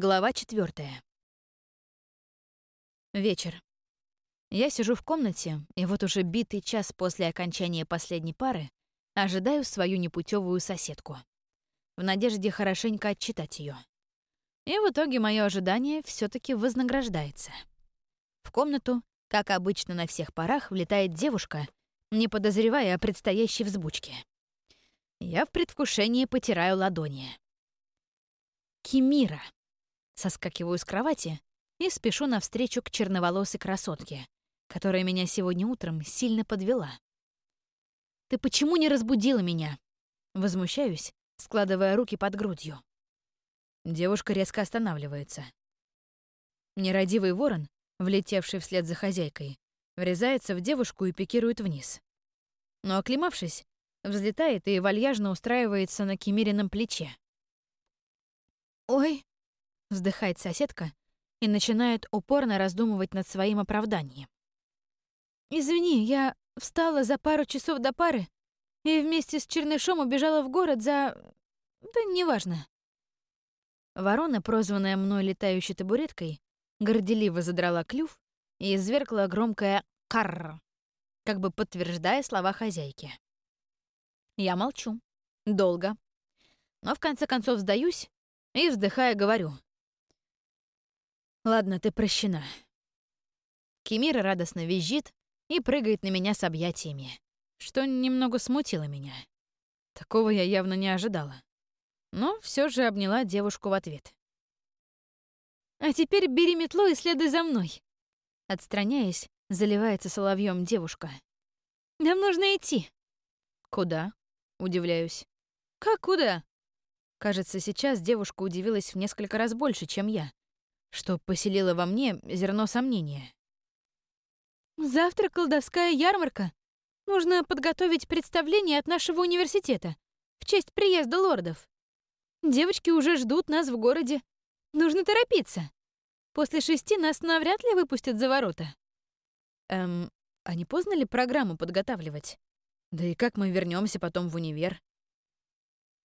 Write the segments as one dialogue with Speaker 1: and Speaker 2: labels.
Speaker 1: Глава четвертая. Вечер. Я сижу в комнате, и вот уже битый час после окончания последней пары ожидаю свою непутевую соседку. В надежде хорошенько отчитать ее. И в итоге мое ожидание все таки вознаграждается. В комнату, как обычно на всех парах, влетает девушка, не подозревая о предстоящей взбучке. Я в предвкушении потираю ладони. Кимира. Соскакиваю с кровати и спешу навстречу к черноволосой красотке, которая меня сегодня утром сильно подвела. «Ты почему не разбудила меня?» Возмущаюсь, складывая руки под грудью. Девушка резко останавливается. Нерадивый ворон, влетевший вслед за хозяйкой, врезается в девушку и пикирует вниз. Но, оклемавшись, взлетает и вальяжно устраивается на Кемирином плече. «Ой!» Вздыхает соседка и начинает упорно раздумывать над своим оправданием. «Извини, я встала за пару часов до пары и вместе с Чернышом убежала в город за... да неважно». Ворона, прозванная мной летающей табуреткой, горделиво задрала клюв и извергла громкое «карр», как бы подтверждая слова хозяйки. Я молчу. Долго. Но в конце концов сдаюсь и, вздыхая, говорю. Ладно, ты прощена. Кемира радостно визжит и прыгает на меня с объятиями, что немного смутило меня. Такого я явно не ожидала. Но все же обняла девушку в ответ. «А теперь бери метлу и следуй за мной!» Отстраняясь, заливается соловьем девушка. «Нам нужно идти!» «Куда?» — удивляюсь. «Как куда?» Кажется, сейчас девушка удивилась в несколько раз больше, чем я что поселило во мне зерно сомнения. «Завтра колдовская ярмарка. Нужно подготовить представление от нашего университета в честь приезда лордов. Девочки уже ждут нас в городе. Нужно торопиться. После шести нас навряд ли выпустят за ворота». «Эм, а не поздно ли программу подготавливать? Да и как мы вернемся потом в универ?»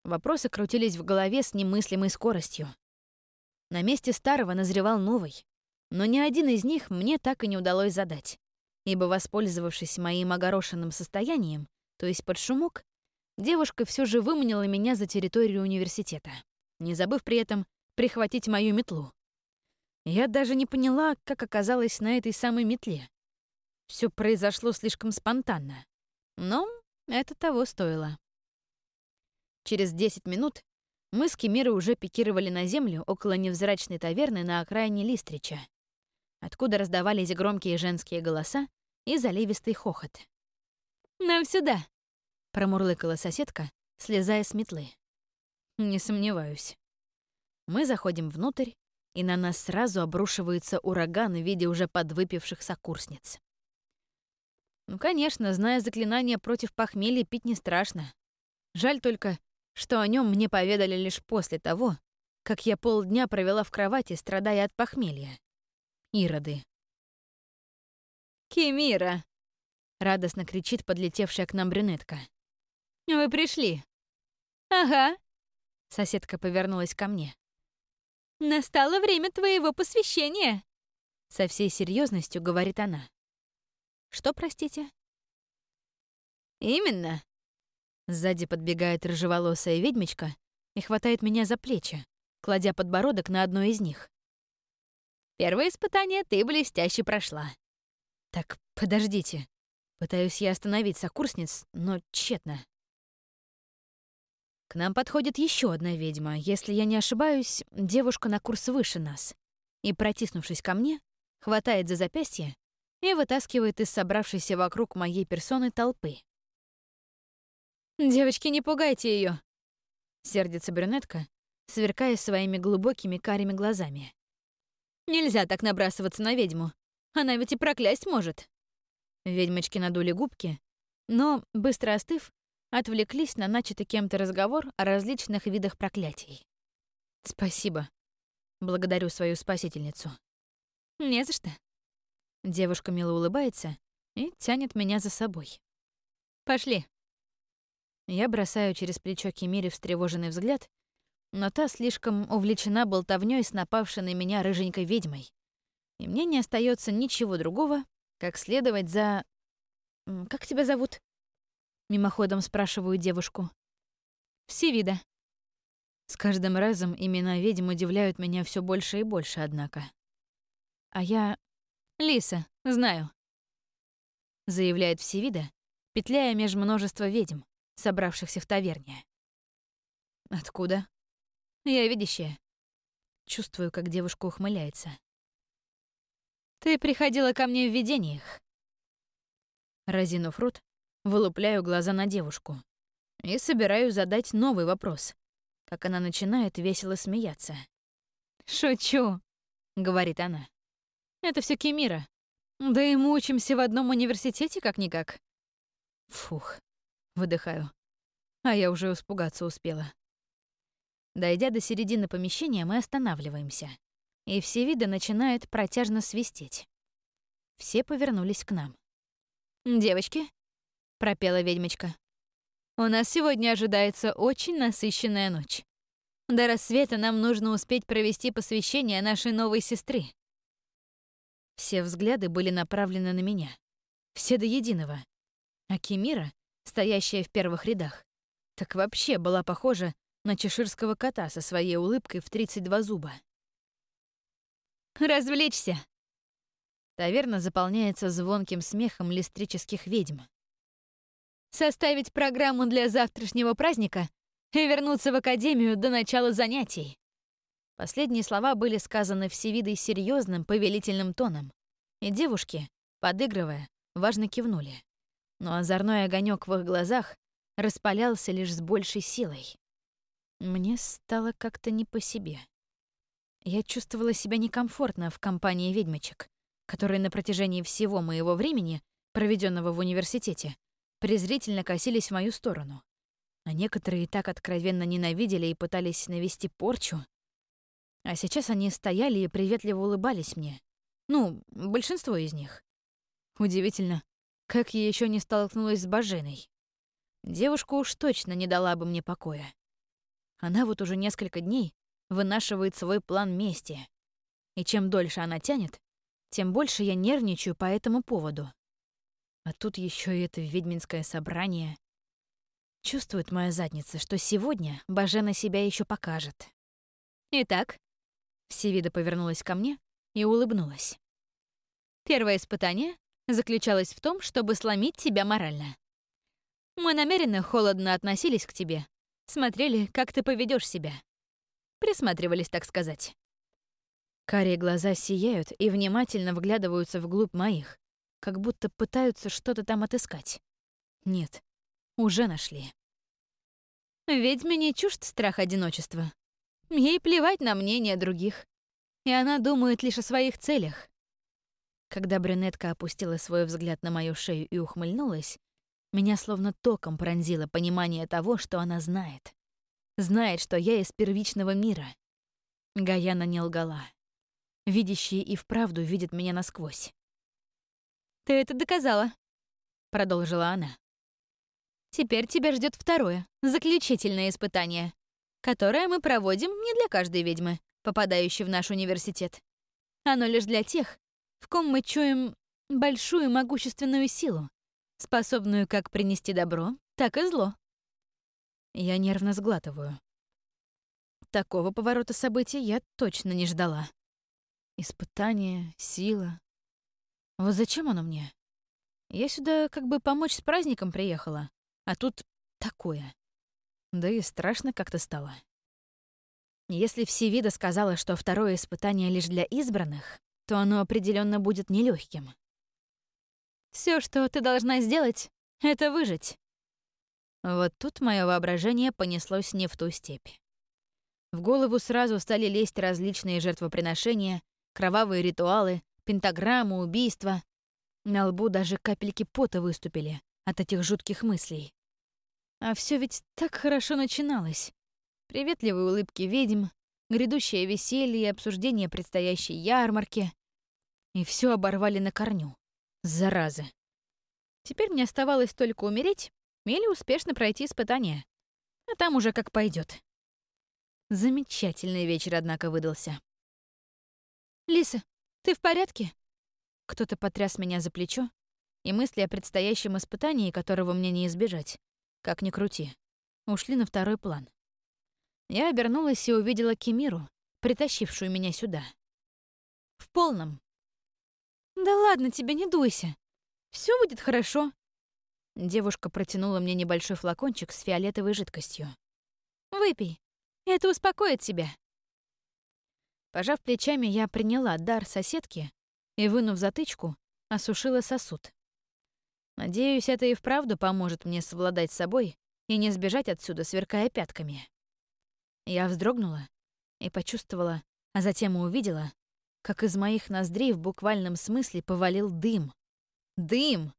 Speaker 1: Вопросы крутились в голове с немыслимой скоростью. На месте старого назревал новый, но ни один из них мне так и не удалось задать, ибо, воспользовавшись моим огорошенным состоянием, то есть под шумок, девушка все же выманила меня за территорию университета, не забыв при этом прихватить мою метлу. Я даже не поняла, как оказалась на этой самой метле. Все произошло слишком спонтанно. Но это того стоило. Через 10 минут мы с Кемирой уже пикировали на землю около невзрачной таверны на окраине Листрича, откуда раздавались громкие женские голоса и заливистый хохот. «Нам сюда!» — промурлыкала соседка, слезая с метлы. «Не сомневаюсь». Мы заходим внутрь, и на нас сразу обрушивается ураган в виде уже подвыпивших сокурсниц. Ну, конечно, зная заклинание против похмелья, пить не страшно. Жаль только, что о нем мне поведали лишь после того, как я полдня провела в кровати, страдая от похмелья. Ироды. «Кемира!» — радостно кричит подлетевшая к нам брюнетка. «Вы пришли?» «Ага», — соседка повернулась ко мне. «Настало время твоего посвящения», — со всей серьезностью говорит она. «Что, простите?» «Именно», Сзади подбегает рыжеволосая ведьмочка и хватает меня за плечи, кладя подбородок на одно из них. «Первое испытание ты блестяще прошла». «Так, подождите». Пытаюсь я остановить сокурсниц, но тщетно. К нам подходит еще одна ведьма. Если я не ошибаюсь, девушка на курс выше нас. И, протиснувшись ко мне, хватает за запястье и вытаскивает из собравшейся вокруг моей персоны толпы. «Девочки, не пугайте ее, сердится брюнетка, сверкая своими глубокими карими глазами. «Нельзя так набрасываться на ведьму. Она ведь и проклясть может». Ведьмочки надули губки, но, быстро остыв, отвлеклись на начатый кем-то разговор о различных видах проклятий. «Спасибо. Благодарю свою спасительницу». «Не за что». Девушка мило улыбается и тянет меня за собой. «Пошли». Я бросаю через плечо Кемире встревоженный взгляд но та слишком увлечена болтовнёй с напавшей на меня рыженькой ведьмой. И мне не остается ничего другого, как следовать за... «Как тебя зовут?» Мимоходом спрашиваю девушку. «Всевида». С каждым разом имена ведьм удивляют меня все больше и больше, однако. А я... Лиса, знаю. Заявляет Всевида, петляя меж множества ведьм, собравшихся в таверне. Откуда? Я видящая. Чувствую, как девушка ухмыляется. Ты приходила ко мне в видениях. Разинув рот, вылупляю глаза на девушку и собираюсь задать новый вопрос, как она начинает весело смеяться. «Шучу», — говорит она. Это все Кемира. Да и мы учимся в одном университете как-никак. Фух, выдыхаю. А я уже испугаться успела. Дойдя до середины помещения, мы останавливаемся. И все виды начинают протяжно свистеть. Все повернулись к нам. «Девочки», — пропела ведьмочка, — «у нас сегодня ожидается очень насыщенная ночь. До рассвета нам нужно успеть провести посвящение нашей новой сестры. Все взгляды были направлены на меня. Все до единого. А Кемира, стоящая в первых рядах, так вообще была похожа на чеширского кота со своей улыбкой в 32 зуба. «Развлечься!» Таверна заполняется звонким смехом листрических ведьм. «Составить программу для завтрашнего праздника и вернуться в академию до начала занятий. Последние слова были сказаны всевидой серьезным повелительным тоном, и девушки, подыгрывая, важно кивнули. Но озорной огонек в их глазах распалялся лишь с большей силой. Мне стало как-то не по себе. Я чувствовала себя некомфортно в компании ведьмочек, которые на протяжении всего моего времени, проведенного в университете, презрительно косились в мою сторону. А некоторые так откровенно ненавидели и пытались навести порчу, а сейчас они стояли и приветливо улыбались мне. Ну, большинство из них. Удивительно, как я еще не столкнулась с Баженой. Девушка уж точно не дала бы мне покоя. Она вот уже несколько дней вынашивает свой план мести. И чем дольше она тянет, тем больше я нервничаю по этому поводу. А тут еще и это ведьминское собрание. Чувствует моя задница, что сегодня Бажена себя еще покажет. Итак, Всевида повернулась ко мне и улыбнулась. Первое испытание заключалось в том, чтобы сломить тебя морально. Мы намеренно холодно относились к тебе, смотрели, как ты поведешь себя. Присматривались, так сказать. Карие глаза сияют и внимательно вглядываются вглубь моих, как будто пытаются что-то там отыскать. Нет, уже нашли. Ведьме не чужд страх одиночества. Ей плевать на мнение других. И она думает лишь о своих целях. Когда брюнетка опустила свой взгляд на мою шею и ухмыльнулась, меня словно током пронзило понимание того, что она знает. Знает, что я из первичного мира. Гаяна не лгала. Видящие и вправду видят меня насквозь. «Ты это доказала», — продолжила она. «Теперь тебя ждет второе, заключительное испытание которое мы проводим не для каждой ведьмы, попадающей в наш университет. Оно лишь для тех, в ком мы чуем большую могущественную силу, способную как принести добро, так и зло. Я нервно сглатываю. Такого поворота событий я точно не ждала. Испытание, сила. Вот зачем оно мне? Я сюда как бы помочь с праздником приехала, а тут такое. Да и страшно как-то стало. Если Всевида сказала, что второе испытание лишь для избранных, то оно определенно будет нелегким. Все, что ты должна сделать, это выжить. Вот тут мое воображение понеслось не в ту степь. В голову сразу стали лезть различные жертвоприношения, кровавые ритуалы, пентаграммы, убийства. На лбу даже капельки пота выступили от этих жутких мыслей. А все ведь так хорошо начиналось. Приветливые улыбки ведьм, грядущее веселье обсуждение предстоящей ярмарки. И все оборвали на корню. Заразы. Теперь мне оставалось только умереть или успешно пройти испытание. А там уже как пойдет. Замечательный вечер, однако, выдался. «Лиса, ты в порядке?» Кто-то потряс меня за плечо, и мысли о предстоящем испытании, которого мне не избежать, как ни крути, ушли на второй план. Я обернулась и увидела Кемиру, притащившую меня сюда. В полном. «Да ладно тебе, не дуйся. Все будет хорошо». Девушка протянула мне небольшой флакончик с фиолетовой жидкостью. «Выпей. Это успокоит тебя». Пожав плечами, я приняла дар соседки и, вынув затычку, осушила сосуд. Надеюсь, это и вправду поможет мне совладать с собой и не сбежать отсюда, сверкая пятками. Я вздрогнула и почувствовала, а затем и увидела, как из моих ноздрей в буквальном смысле повалил дым. Дым!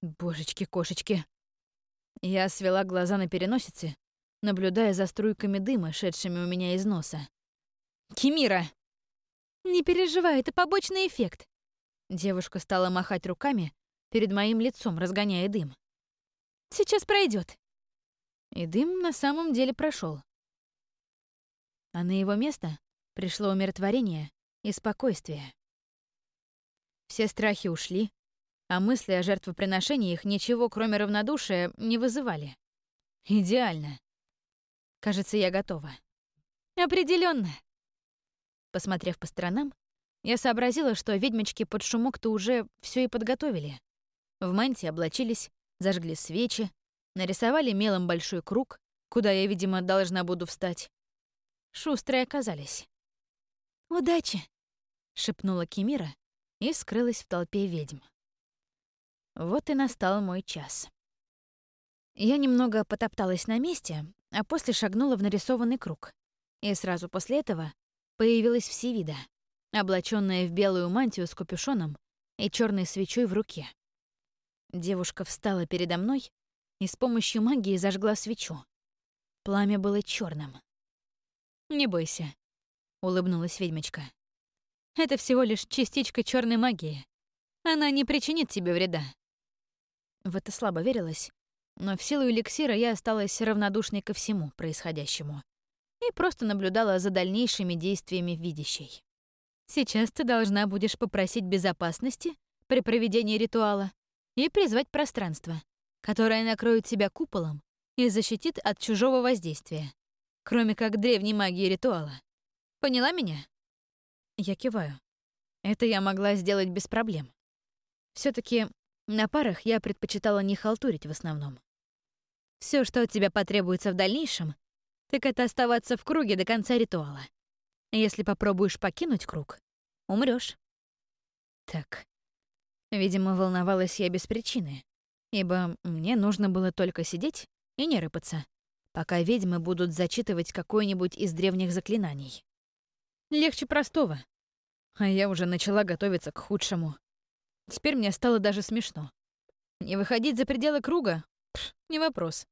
Speaker 1: Божечки-кошечки. Я свела глаза на переносице, наблюдая за струйками дыма, шедшими у меня из носа. «Кимира!» «Не переживай, это побочный эффект». Девушка стала махать руками перед моим лицом, разгоняя дым. «Сейчас пройдет. И дым на самом деле прошел. А на его место пришло умиротворение и спокойствие. Все страхи ушли, а мысли о жертвоприношении их ничего, кроме равнодушия, не вызывали. Идеально. Кажется, я готова. Определенно. Посмотрев по сторонам, я сообразила, что ведьмочки под шумок-то уже все и подготовили. В мантии облачились, зажгли свечи, нарисовали мелом большой круг, куда я, видимо, должна буду встать. Шустрые оказались. «Удачи!» — шепнула Кемира и скрылась в толпе ведьм. Вот и настал мой час. Я немного потопталась на месте, а после шагнула в нарисованный круг. И сразу после этого появилась Всевида, облаченная в белую мантию с капюшоном и черной свечой в руке. Девушка встала передо мной и с помощью магии зажгла свечу. Пламя было черным. «Не бойся», — улыбнулась ведьмочка. «Это всего лишь частичка черной магии. Она не причинит тебе вреда». В это слабо верилось, но в силу эликсира я осталась равнодушной ко всему происходящему и просто наблюдала за дальнейшими действиями видящей. Сейчас ты должна будешь попросить безопасности при проведении ритуала и призвать пространство, которое накроет тебя куполом и защитит от чужого воздействия, кроме как древней магии ритуала. Поняла меня? Я киваю. Это я могла сделать без проблем. все таки на парах я предпочитала не халтурить в основном. Все, что от тебя потребуется в дальнейшем, так это оставаться в круге до конца ритуала. Если попробуешь покинуть круг, умрешь. Так. Видимо, волновалась я без причины, ибо мне нужно было только сидеть и не рыпаться, пока ведьмы будут зачитывать какое-нибудь из древних заклинаний. Легче простого. А я уже начала готовиться к худшему. Теперь мне стало даже смешно. Не выходить за пределы круга Пш, не вопрос.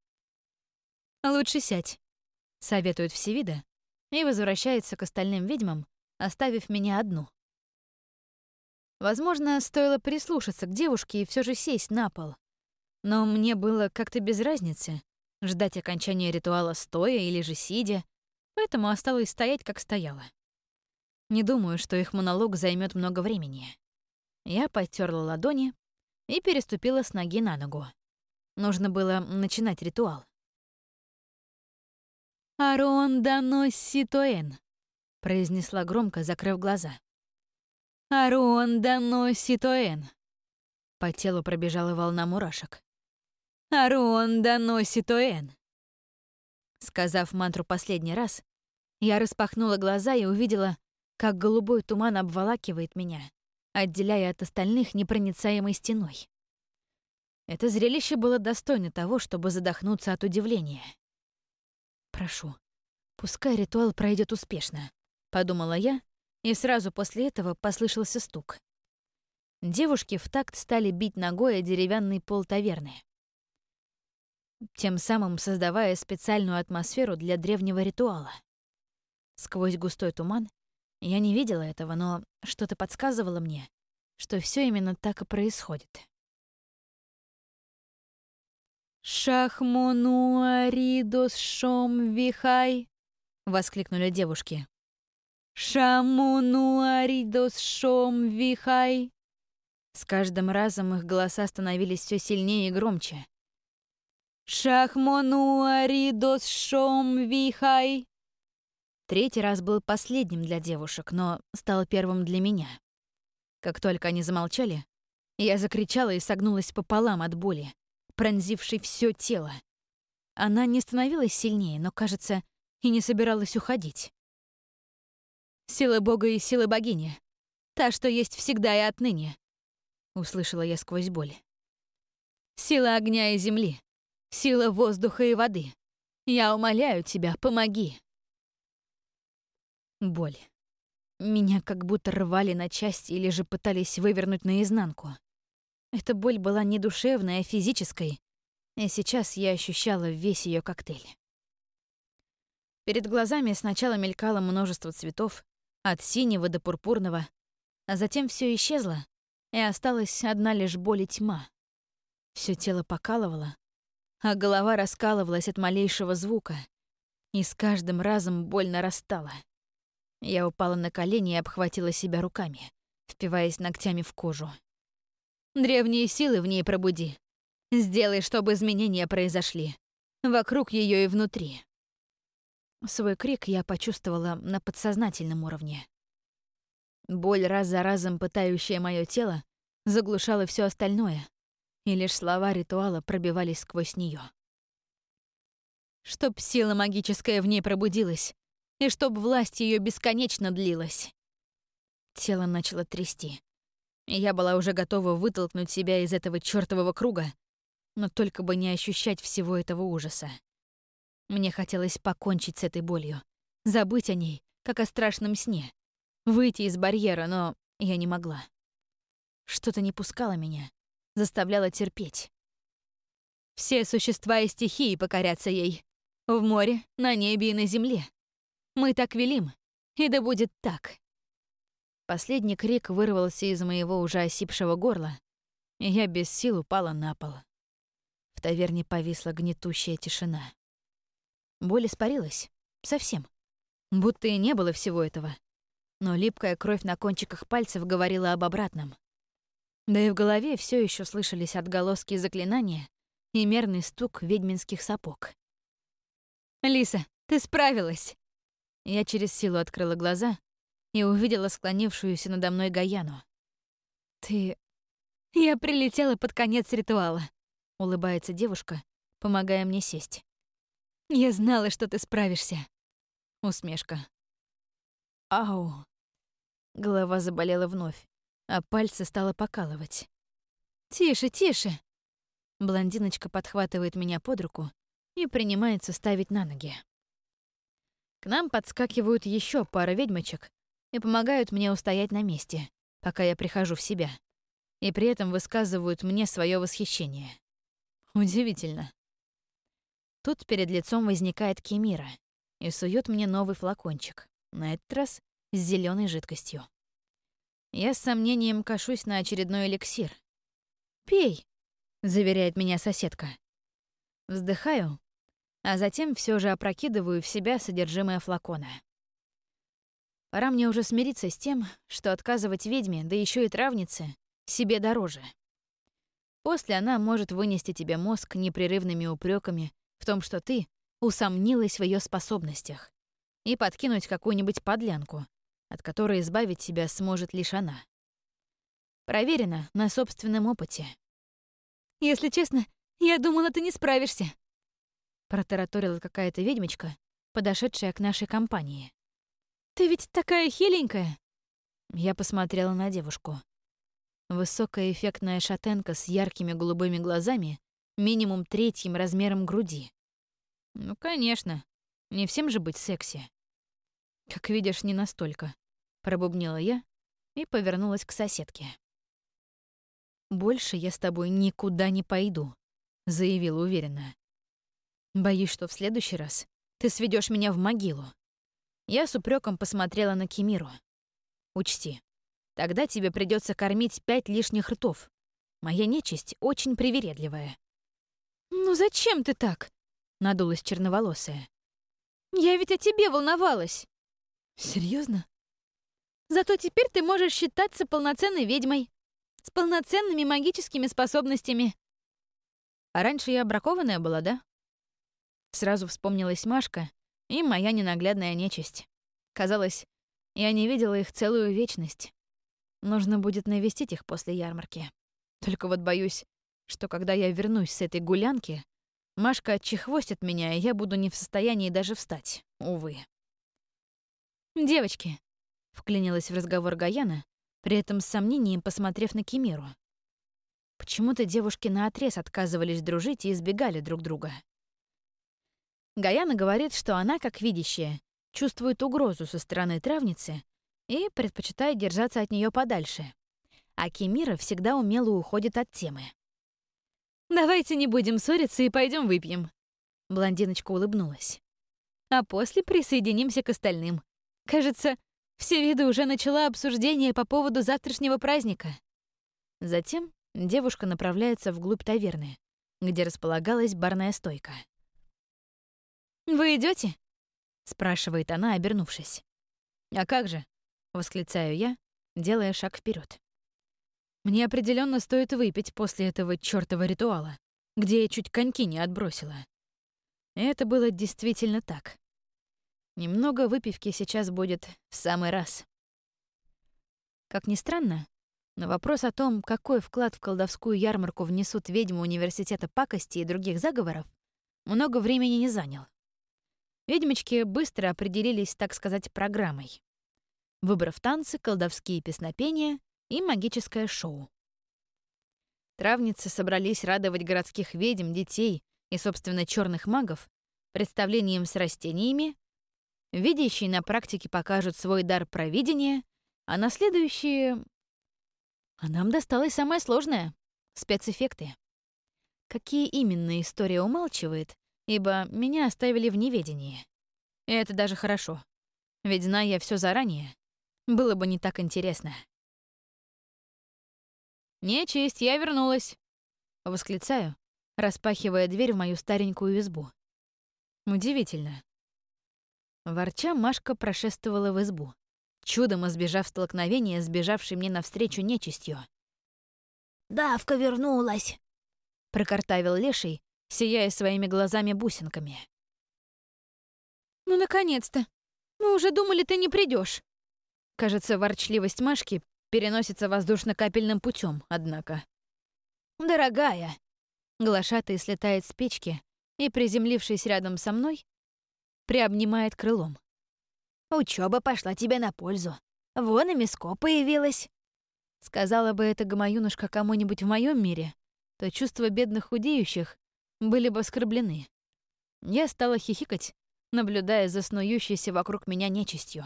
Speaker 1: «Лучше сядь», — советует Всевида, и возвращается к остальным ведьмам, оставив меня одну. Возможно, стоило прислушаться к девушке и все же сесть на пол. Но мне было как-то без разницы, ждать окончания ритуала стоя или же сидя, поэтому осталось стоять, как стояла. Не думаю, что их монолог займет много времени. Я потерла ладони и переступила с ноги на ногу. Нужно было начинать ритуал. «Арон дано ситуэн», — произнесла громко, закрыв глаза. «Арон дано ситуэн». По телу пробежала волна мурашек. «Арон дано ситуэн». Сказав мантру последний раз, я распахнула глаза и увидела, как голубой туман обволакивает меня, отделяя от остальных непроницаемой стеной. Это зрелище было достойно того, чтобы задохнуться от удивления. «Прошу, пускай ритуал пройдет успешно», — подумала я, и сразу после этого послышался стук. Девушки в такт стали бить ногой о деревянный пол таверны, тем самым создавая специальную атмосферу для древнего ритуала. Сквозь густой туман я не видела этого, но что-то подсказывало мне, что все именно так и происходит. Шахмонуаридос шом вихай, — воскликнули девушки. «Шамунуаридос шом вихай!» С каждым разом их голоса становились все сильнее и громче. «Шахмонуаридос шом вихай!» Третий раз был последним для девушек, но стал первым для меня. Как только они замолчали, я закричала и согнулась пополам от боли, пронзившей все тело. Она не становилась сильнее, но, кажется, и не собиралась уходить. «Сила Бога и сила богини. Та, что есть всегда и отныне», — услышала я сквозь боль. «Сила огня и земли. Сила воздуха и воды. Я умоляю тебя, помоги». Боль. Меня как будто рвали на части или же пытались вывернуть наизнанку. Эта боль была не душевной, а физической, и сейчас я ощущала весь ее коктейль. Перед глазами сначала мелькало множество цветов, от синего до пурпурного, а затем все исчезло, и осталась одна лишь боль и тьма. Все тело покалывало, а голова раскалывалась от малейшего звука, и с каждым разом боль нарастала. Я упала на колени и обхватила себя руками, впиваясь ногтями в кожу. «Древние силы в ней пробуди. Сделай, чтобы изменения произошли. Вокруг ее и внутри». Свой крик я почувствовала на подсознательном уровне. Боль, раз за разом пытающая мое тело, заглушала все остальное, и лишь слова ритуала пробивались сквозь нее. Чтоб сила магическая в ней пробудилась, и чтоб власть ее бесконечно длилась. Тело начало трясти. Я была уже готова вытолкнуть себя из этого чёртового круга, но только бы не ощущать всего этого ужаса. Мне хотелось покончить с этой болью, забыть о ней, как о страшном сне, выйти из барьера, но я не могла. Что-то не пускало меня, заставляло терпеть. Все существа и стихии покорятся ей. В море, на небе и на земле. Мы так велим, и да будет так. Последний крик вырвался из моего уже осипшего горла, и я без сил упала на пол. В таверне повисла гнетущая тишина. Боль испарилась. Совсем. Будто и не было всего этого. Но липкая кровь на кончиках пальцев говорила об обратном. Да и в голове все еще слышались отголоски заклинания и мерный стук ведьминских сапог. «Лиса, ты справилась!» Я через силу открыла глаза и увидела склонившуюся надо мной Гаяну. «Ты...» «Я прилетела под конец ритуала», — улыбается девушка, помогая мне сесть. «Я знала, что ты справишься». Усмешка. «Ау». Голова заболела вновь, а пальцы стало покалывать. «Тише, тише!» Блондиночка подхватывает меня под руку и принимается ставить на ноги. К нам подскакивают еще пара ведьмочек и помогают мне устоять на месте, пока я прихожу в себя. И при этом высказывают мне свое восхищение. Удивительно. Тут перед лицом возникает Кемира и сует мне новый флакончик, на этот раз с зеленой жидкостью. Я с сомнением кашусь на очередной эликсир. «Пей», — заверяет меня соседка. Вздыхаю а затем все же опрокидываю в себя содержимое флакона. Пора мне уже смириться с тем, что отказывать ведьме, да еще и травнице, себе дороже. После она может вынести тебе мозг непрерывными упреками в том, что ты усомнилась в ее способностях, и подкинуть какую-нибудь подлянку, от которой избавить себя сможет лишь она. Проверено на собственном опыте. «Если честно, я думала, ты не справишься», протараторила какая-то ведьмочка, подошедшая к нашей компании. «Ты ведь такая хиленькая!» Я посмотрела на девушку. Высокая эффектная шатенка с яркими голубыми глазами, минимум третьим размером груди. Ну, конечно, не всем же быть секси. Как видишь, не настолько, пробубнила я и повернулась к соседке. «Больше я с тобой никуда не пойду», — заявила уверенно. Боюсь, что в следующий раз ты сведешь меня в могилу. Я с упреком посмотрела на Кемиру. Учти, тогда тебе придется кормить пять лишних ртов. Моя нечисть очень привередливая. «Ну зачем ты так?» — надулась черноволосая. Я ведь о тебе волновалась. Серьезно? Зато теперь ты можешь считаться полноценной ведьмой. С полноценными магическими способностями. А раньше я бракованная была, да? Сразу вспомнилась Машка и моя ненаглядная нечисть. Казалось, я не видела их целую вечность. Нужно будет навестить их после ярмарки. Только вот боюсь, что когда я вернусь с этой гулянки, Машка отчехвостит меня, и я буду не в состоянии даже встать, увы. «Девочки», — вклинилась в разговор Гаяна, при этом с сомнением посмотрев на Кимиру. Почему-то девушки наотрез отказывались дружить и избегали друг друга. Гаяна говорит, что она, как видящая, чувствует угрозу со стороны травницы и предпочитает держаться от нее подальше. А Кимира всегда умело уходит от темы. «Давайте не будем ссориться и пойдем выпьем». Блондиночка улыбнулась. «А после присоединимся к остальным. Кажется, все виды уже начала обсуждение по поводу завтрашнего праздника». Затем девушка направляется вглубь таверны, где располагалась барная стойка. «Вы идете? спрашивает она, обернувшись. «А как же?» — восклицаю я, делая шаг вперед. Мне определенно стоит выпить после этого чёртова ритуала, где я чуть коньки не отбросила. Это было действительно так. Немного выпивки сейчас будет в самый раз. Как ни странно, на вопрос о том, какой вклад в колдовскую ярмарку внесут ведьмы университета пакости и других заговоров, много времени не занял. Ведьмочки быстро определились, так сказать, программой. Выбрав танцы, колдовские песнопения и магическое шоу. Травницы собрались радовать городских ведьм, детей и, собственно, черных магов представлением с растениями. Видящие на практике покажут свой дар провидения, а на следующие... А нам досталось самое сложное — спецэффекты. Какие именно история умалчивает, ибо меня оставили в неведении. И это даже хорошо, ведь, зная я все заранее, было бы не так интересно. «Нечисть, я вернулась!» — восклицаю, распахивая дверь в мою старенькую избу. Удивительно. Ворча, Машка прошествовала в избу, чудом избежав столкновения с бежавшей мне навстречу нечистью.
Speaker 2: «Давка вернулась!»
Speaker 1: — прокартавил Леший, сияя своими глазами-бусинками. «Ну, наконец-то! Мы уже думали, ты не придешь. Кажется, ворчливость Машки переносится воздушно-капельным путем, однако. «Дорогая!» Глашатый слетает с печки и, приземлившись рядом со мной, приобнимает крылом.
Speaker 2: «Учёба пошла тебе на пользу. Вон и миско появилась».
Speaker 1: Сказала бы это гамаюнушка кому-нибудь в моем мире, то чувства бедных худеющих были бы оскорблены. Я стала хихикать, наблюдая за снующейся вокруг меня нечистью.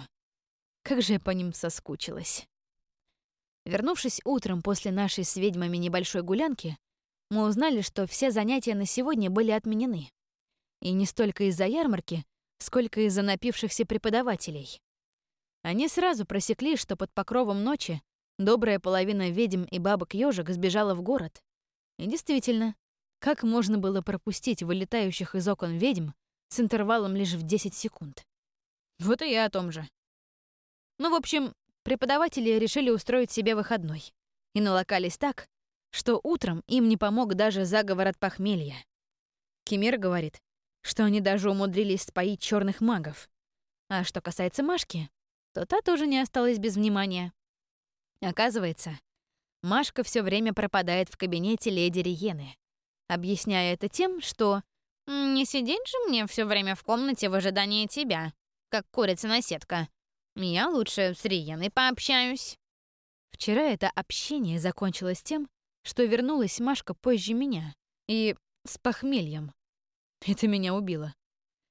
Speaker 1: Как же я по ним соскучилась. Вернувшись утром после нашей с ведьмами небольшой гулянки, мы узнали, что все занятия на сегодня были отменены. И не столько из-за ярмарки, сколько из-за напившихся преподавателей. Они сразу просекли, что под покровом ночи добрая половина ведьм и бабок ёжик сбежала в город. И действительно, как можно было пропустить вылетающих из окон ведьм с интервалом лишь в 10 секунд? Вот и я о том же. Ну, в общем, преподаватели решили устроить себе выходной и налокались так, что утром им не помог даже заговор от похмелья. Кемир говорит, что они даже умудрились споить черных магов. А что касается Машки, то та тоже не осталась без внимания. Оказывается, Машка все время пропадает в кабинете леди Риены, объясняя это тем, что «не сидеть же мне все время в комнате в ожидании тебя, как курица на сетка. Я лучше с Риеной пообщаюсь». Вчера это общение закончилось тем, что вернулась Машка позже меня и с похмельем. Это меня убило.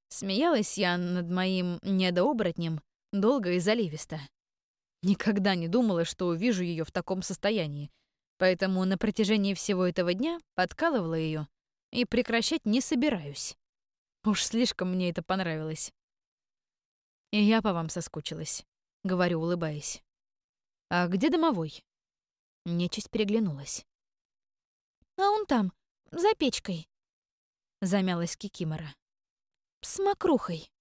Speaker 1: Смеялась я над моим недооборотнем долго и заливисто. Никогда не думала, что увижу ее в таком состоянии, поэтому на протяжении всего этого дня подкалывала ее и прекращать не собираюсь. Уж слишком мне это понравилось. «И я по вам соскучилась», — говорю, улыбаясь. «А где домовой?» Нечисть переглянулась. «А он там, за печкой», — замялась Кикимора. «С мокрухой».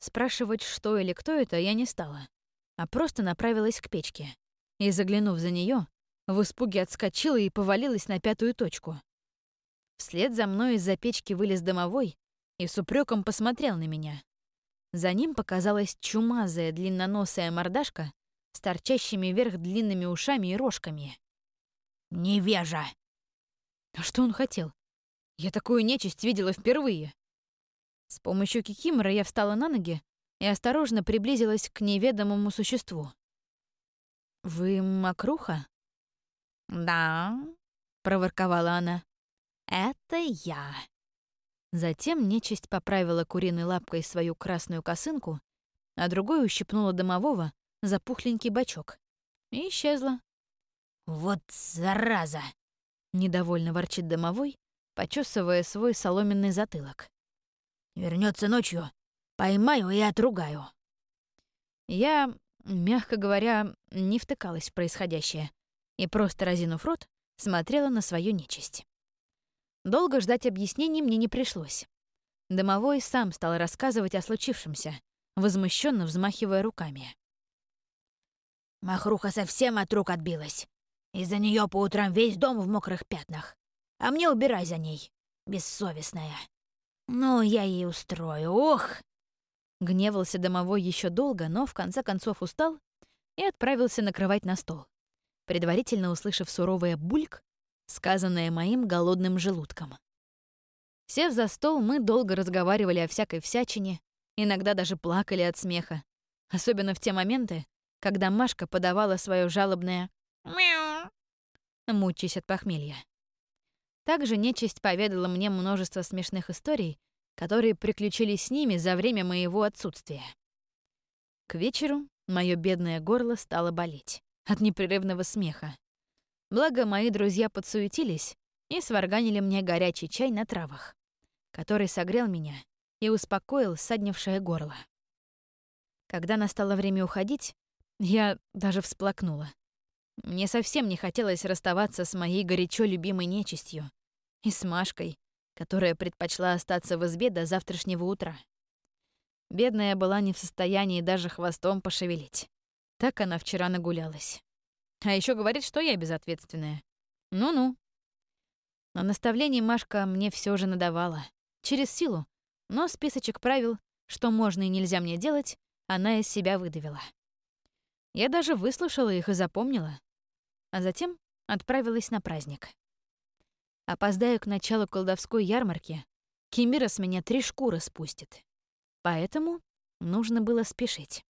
Speaker 1: Спрашивать, что или кто это, я не стала, а просто направилась к печке и, заглянув за нее, в испуге отскочила и повалилась на пятую точку. Вслед за мной из-за печки вылез домовой и с упреком посмотрел на меня. За ним показалась чумазая длинноносая мордашка с торчащими вверх длинными ушами и рожками. «Невежа!» А что он хотел? Я такую нечисть видела впервые. С помощью кикимора я встала на ноги и осторожно приблизилась к неведомому существу. «Вы макруха?» «Да», — проворковала она. «Это я». Затем нечисть поправила куриной лапкой свою красную косынку, а другой ущипнула домового за пухленький бачок и исчезла. «Вот зараза!» — недовольно ворчит домовой, почесывая свой соломенный затылок. Вернется ночью, поймаю и отругаю». Я, мягко говоря, не втыкалась в происходящее и просто, разинув рот, смотрела на свою нечисть. Долго ждать объяснений мне не пришлось. Домовой сам стал рассказывать о случившемся, возмущенно взмахивая руками. Махруха совсем от рук отбилась. Из-за нее по утрам весь дом в мокрых пятнах. А мне убирай за ней, бессовестная. Ну, я ей устрою, ох! Гневался домовой еще долго, но в конце концов устал и отправился накрывать на стол, предварительно услышав суровое бульк, сказанное моим голодным желудком. Сев за стол, мы долго разговаривали о всякой всячине, иногда даже плакали от смеха, особенно в те моменты, когда Машка подавала свое жалобное «мяу», мучаясь от похмелья. Также нечисть поведала мне множество смешных историй, которые приключились с ними за время моего отсутствия. К вечеру мое бедное горло стало болеть от непрерывного смеха. Благо, мои друзья подсуетились и сварганили мне горячий чай на травах, который согрел меня и успокоил саднившее горло. Когда настало время уходить, я даже всплакнула. Мне совсем не хотелось расставаться с моей горячо любимой нечистью и с Машкой, которая предпочла остаться в избе до завтрашнего утра. Бедная была не в состоянии даже хвостом пошевелить. Так она вчера нагулялась. А еще говорит, что я безответственная. Ну-ну. Но наставление Машка мне все же надавала. Через силу. Но списочек правил, что можно и нельзя мне делать, она из себя выдавила. Я даже выслушала их и запомнила. А затем отправилась на праздник. Опоздаю к началу колдовской ярмарки, Кимира с меня три шкуры спустит. Поэтому нужно было спешить.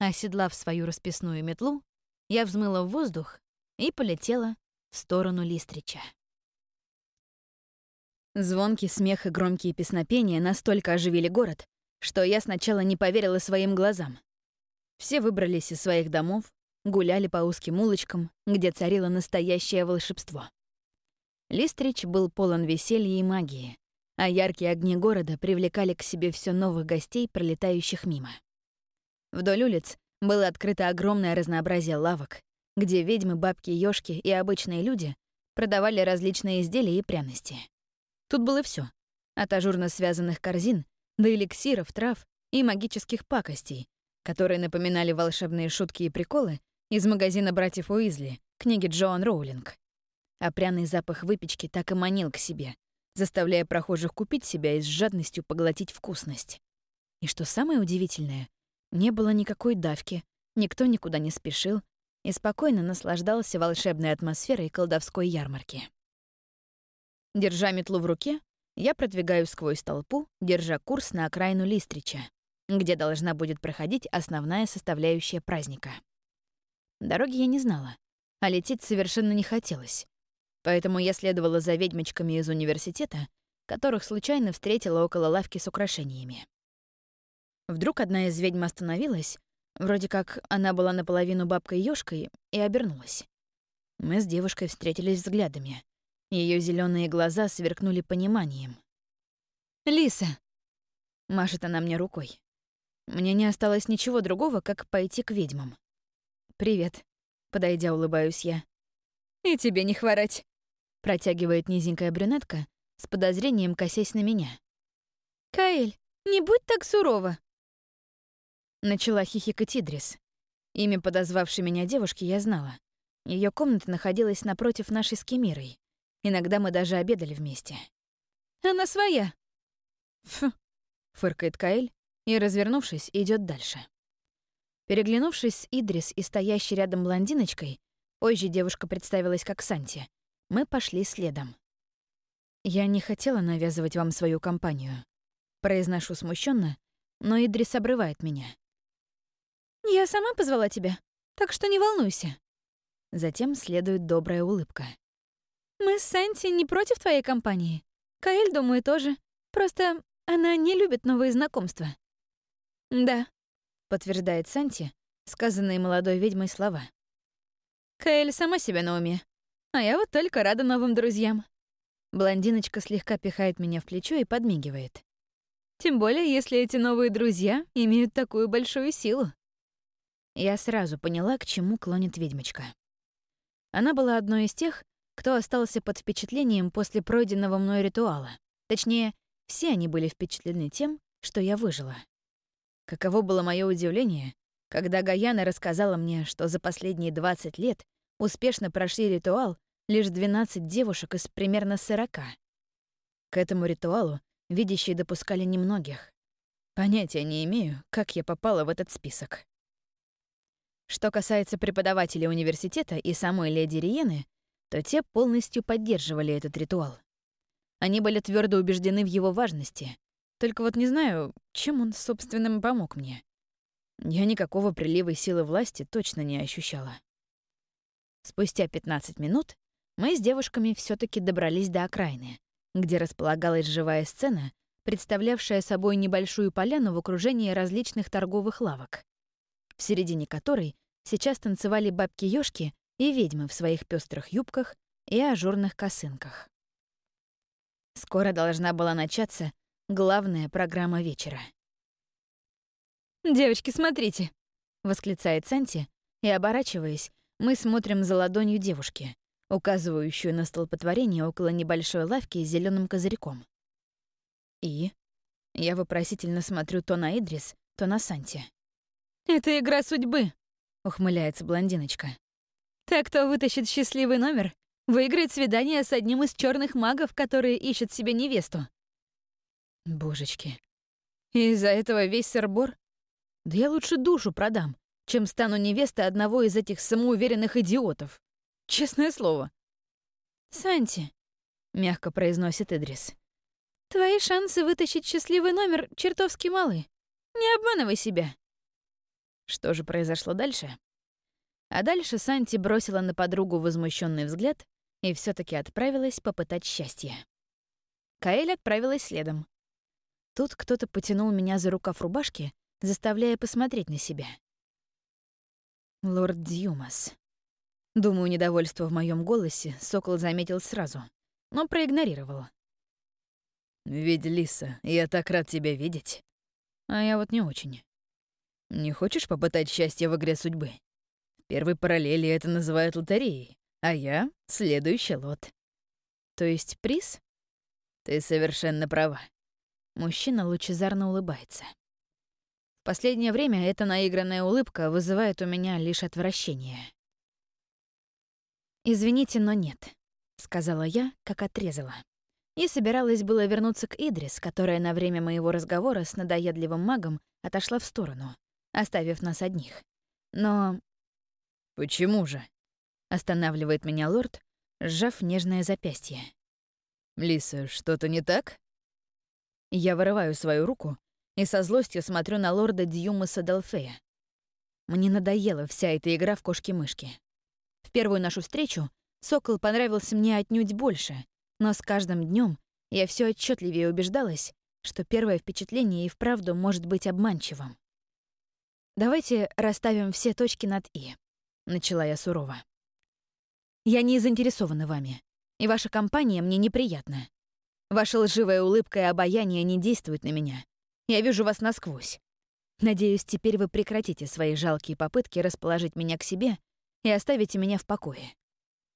Speaker 1: Оседлав свою расписную метлу, я взмыла в воздух и полетела в сторону Листрича. Звонкий смех и громкие песнопения настолько оживили город, что я сначала не поверила своим глазам. Все выбрались из своих домов, гуляли по узким улочкам, где царило настоящее волшебство. Листрич был полон веселья и магии, а яркие огни города привлекали к себе все новых гостей, пролетающих мимо. Вдоль улиц было открыто огромное разнообразие лавок, где ведьмы, бабки, ёшки и обычные люди продавали различные изделия и пряности. Тут было все: от ажурно связанных корзин до эликсиров, трав и магических пакостей, которые напоминали волшебные шутки и приколы из магазина братьев Уизли, книги Джоан Роулинг. А пряный запах выпечки так и манил к себе, заставляя прохожих купить себя и с жадностью поглотить вкусность. И что самое удивительное, не было никакой давки, никто никуда не спешил и спокойно наслаждался волшебной атмосферой колдовской ярмарки. Держа метлу в руке, я продвигаюсь сквозь толпу, держа курс на окраину Листрича, где должна будет проходить основная составляющая праздника. Дороги я не знала, а лететь совершенно не хотелось. Поэтому я следовала за ведьмочками из университета, которых случайно встретила около лавки с украшениями. Вдруг одна из ведьм остановилась, вроде как она была наполовину бабкой-ёшкой, и обернулась. Мы с девушкой встретились взглядами. Ее зеленые глаза сверкнули пониманием. «Лиса!» — машет она мне рукой. Мне не осталось ничего другого, как пойти к ведьмам. «Привет», — подойдя, улыбаюсь я. «И тебе не хворать», — протягивает низенькая брюнетка, с подозрением косясь на меня.
Speaker 2: «Каэль, не будь так сурова»,
Speaker 1: Начала хихикать Идрис. Имя подозвавшей меня девушки я знала. Ее комната находилась напротив нашей с Кемирой. Иногда мы даже обедали вместе. «Она своя!» «Фу!» — фыркает Каэль и, развернувшись, идет дальше. Переглянувшись с Идрис и стоящей рядом блондиночкой, позже девушка представилась как Санти, мы пошли следом. «Я не хотела навязывать вам свою компанию», — произношу смущенно, но Идрис обрывает меня. «Я сама позвала тебя, так что не волнуйся». Затем следует добрая улыбка. «Мы с Санти не против твоей компании. Каэль, думаю, тоже. Просто она не любит новые знакомства». «Да», — подтверждает Санти, сказанные молодой ведьмой слова. «Каэль сама себя на уме, а я вот только рада новым друзьям». Блондиночка слегка пихает меня в плечо и подмигивает. Тем более, если эти новые друзья имеют такую большую силу. Я сразу поняла, к чему клонит ведьмочка. Она была одной из тех, кто остался под впечатлением после пройденного мной ритуала. Точнее, все они были впечатлены тем, что я выжила. Каково было мое удивление, когда Гаяна рассказала мне, что за последние 20 лет успешно прошли ритуал лишь 12 девушек из примерно 40. К этому ритуалу видящие допускали немногих. Понятия не имею, как я попала в этот список. Что касается преподавателей университета и самой леди Риены, то те полностью поддерживали этот ритуал. Они были твердо убеждены в его важности. Только вот не знаю, чем он, собственно, помог мне. Я никакого прилива силы власти точно не ощущала. Спустя 15 минут мы с девушками все таки добрались до окраины, где располагалась живая сцена, представлявшая собой небольшую поляну в окружении различных торговых лавок, в середине которой сейчас танцевали бабки ёшки и ведьмы в своих пестрых юбках и ажурных косынках. Скоро должна была начаться главная программа вечера. «Девочки, смотрите!» — восклицает Санти, и, оборачиваясь, мы смотрим за ладонью девушки, указывающую на столпотворение около небольшой лавки с зеленым козырьком. И я вопросительно смотрю то на Идрис, то на Санти. «Это игра судьбы», — ухмыляется блондиночка. Так кто вытащит счастливый номер, выиграет свидание с одним из черных магов, которые ищут себе невесту. Божечки. Из-за этого весь сырбор? Да я лучше душу продам, чем стану невестой одного из этих самоуверенных идиотов. Честное слово. «Санти», — мягко произносит Идрис, — «твои шансы вытащить счастливый номер чертовски малы. Не обманывай себя». Что же произошло дальше? А дальше Санти бросила на подругу возмущенный взгляд и все таки отправилась попытать счастье. Каэль отправилась следом. Тут кто-то потянул меня за рукав рубашки, заставляя посмотреть на себя. Лорд Дьюмас. Думаю, недовольство в моем голосе Сокол заметил сразу, но проигнорировал. «Ведь, Лиса, я так рад тебя видеть». А я вот не очень. Не хочешь попытать счастье в игре судьбы? первой параллели это называют лотереей, а я — следующий лот. То есть приз? Ты совершенно права. Мужчина лучезарно улыбается. В последнее время эта наигранная улыбка вызывает у меня лишь отвращение. «Извините, но нет», — сказала я, как отрезала. И собиралась было вернуться к Идрис, которая на время моего разговора с надоедливым магом отошла в сторону, оставив нас одних. Но «Почему же?» — останавливает меня лорд, сжав нежное запястье. «Лиса, что-то не так?» Я вырываю свою руку и со злостью смотрю на лорда Дьюмаса Делфея. Мне надоела вся эта игра в кошки-мышки. В первую нашу встречу Сокол понравился мне отнюдь больше, но с каждым днем я все отчетливее убеждалась, что первое впечатление и вправду может быть обманчивым. Давайте расставим все точки над «и». — начала я сурово. «Я не заинтересована вами, и ваша компания мне неприятна. Ваша лживая улыбка и обаяние не действуют на меня. Я вижу вас насквозь. Надеюсь, теперь вы прекратите свои жалкие попытки расположить меня к себе и оставите меня в покое».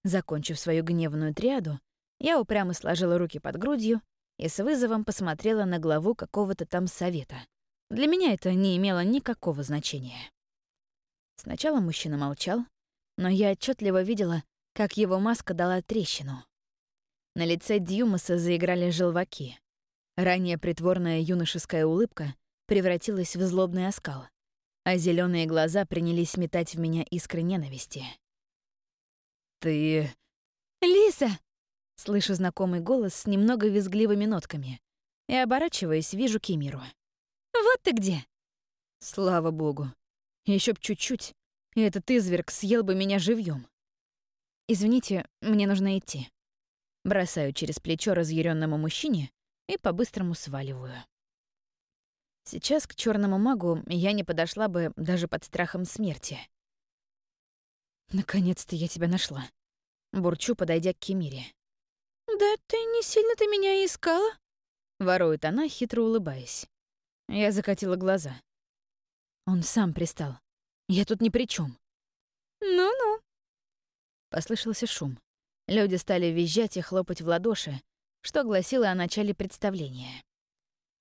Speaker 1: Закончив свою гневную триаду, я упрямо сложила руки под грудью и с вызовом посмотрела на главу какого-то там совета, Для меня это не имело никакого значения. Сначала мужчина молчал, но я отчетливо видела, как его маска дала трещину. На лице Дьюмаса заиграли желваки. Ранее притворная юношеская улыбка превратилась в злобный оскал, а зеленые глаза принялись метать в меня искры ненависти. «Ты...»
Speaker 2: «Лиса!»
Speaker 1: Слышу знакомый голос с немного визгливыми нотками и, оборачиваясь, вижу Кимиру.
Speaker 2: «Вот ты где!»
Speaker 1: Слава богу. Еще б чуть-чуть, и этот изверг съел бы меня живьем. Извините, мне нужно идти. Бросаю через плечо разъяренному мужчине и по-быстрому сваливаю. Сейчас к черному магу я не подошла бы даже под страхом смерти. Наконец-то я тебя нашла. Бурчу, подойдя к Кемире.
Speaker 2: «Да ты не сильно-то меня искала?»
Speaker 1: Ворует она, хитро улыбаясь. Я закатила глаза. Он сам пристал. Я тут ни при чем.
Speaker 2: «Ну-ну».
Speaker 1: Послышался шум. Люди стали визжать и хлопать в ладоши, что гласило о начале представления.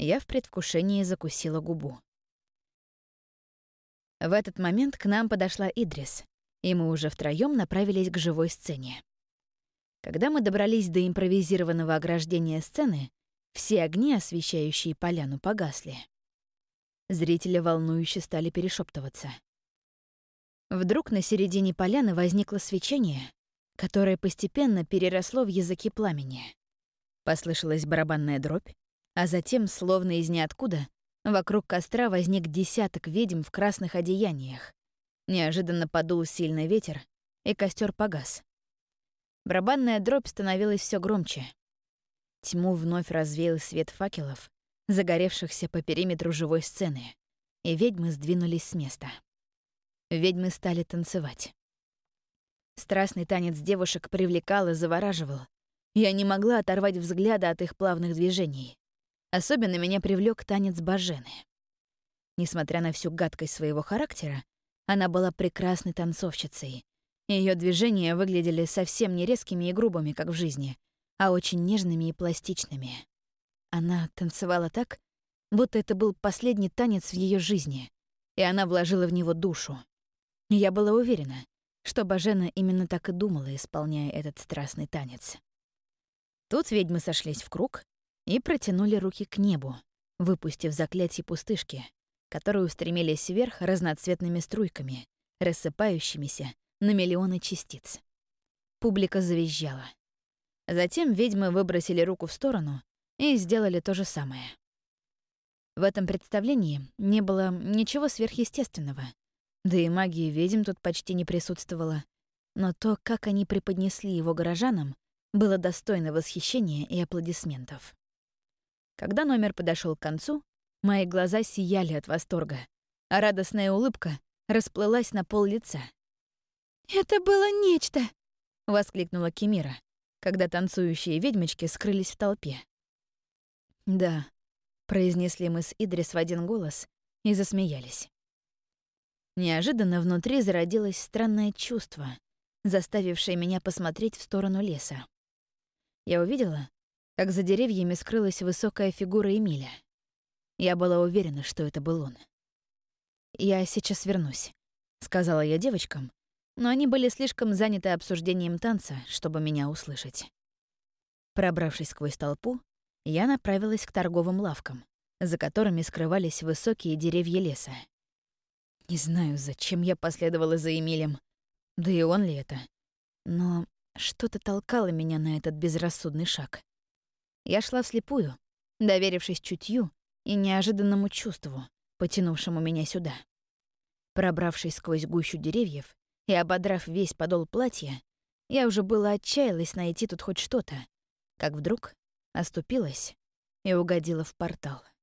Speaker 1: Я в предвкушении закусила губу. В этот момент к нам подошла Идрис, и мы уже втроём направились к живой сцене. Когда мы добрались до импровизированного ограждения сцены, все огни, освещающие поляну, погасли. Зрители волнующе стали перешептываться. Вдруг на середине поляны возникло свечение, которое постепенно переросло в языки пламени. Послышалась барабанная дробь, а затем, словно из ниоткуда, вокруг костра возник десяток ведьм в красных одеяниях. Неожиданно подул сильный ветер, и костер погас. Барабанная дробь становилась все громче. Тьму вновь развеял свет факелов, загоревшихся по периметру живой сцены, и ведьмы сдвинулись с места. Ведьмы стали танцевать. Страстный танец девушек привлекал и завораживал. Я не могла оторвать взгляда от их плавных движений. Особенно меня привлек танец Бажены. Несмотря на всю гадкость своего характера, она была прекрасной танцовщицей. Ее движения выглядели совсем не резкими и грубыми, как в жизни, а очень нежными и пластичными. Она танцевала так, будто это был последний танец в ее жизни, и она вложила в него душу. Я была уверена, что Бажена именно так и думала, исполняя этот страстный танец. Тут ведьмы сошлись в круг и протянули руки к небу, выпустив заклятие пустышки, которые устремились вверх разноцветными струйками, рассыпающимися на миллионы частиц. Публика завизжала. Затем ведьмы выбросили руку в сторону и сделали то же самое. В этом представлении не было ничего сверхъестественного, да и магии ведьм тут почти не присутствовало, но то, как они преподнесли его горожанам, было достойно восхищения и аплодисментов. Когда номер подошел к концу, мои глаза сияли от восторга, а радостная улыбка расплылась на пол лица.
Speaker 2: «Это было нечто!»
Speaker 1: — воскликнула Кемира, когда танцующие ведьмочки скрылись в толпе. «Да», — произнесли мы с Идрис в один голос и засмеялись. Неожиданно внутри зародилось странное чувство, заставившее меня посмотреть в сторону леса. Я увидела, как за деревьями скрылась высокая фигура Эмиля. Я была уверена, что это был он. «Я сейчас вернусь», — сказала я девочкам, но они были слишком заняты обсуждением танца, чтобы меня услышать. Пробравшись сквозь толпу, я направилась к торговым лавкам, за которыми скрывались высокие деревья леса. Не знаю, зачем я последовала за Эмилем, да и он ли это. Но что-то толкало меня на этот безрассудный шаг. Я шла вслепую, доверившись чутью и неожиданному чувству, потянувшему меня сюда. Пробравшись сквозь гущу деревьев и ободрав весь подол платья, я уже было отчаялась найти тут хоть что-то, как вдруг оступилась и угодила в портал.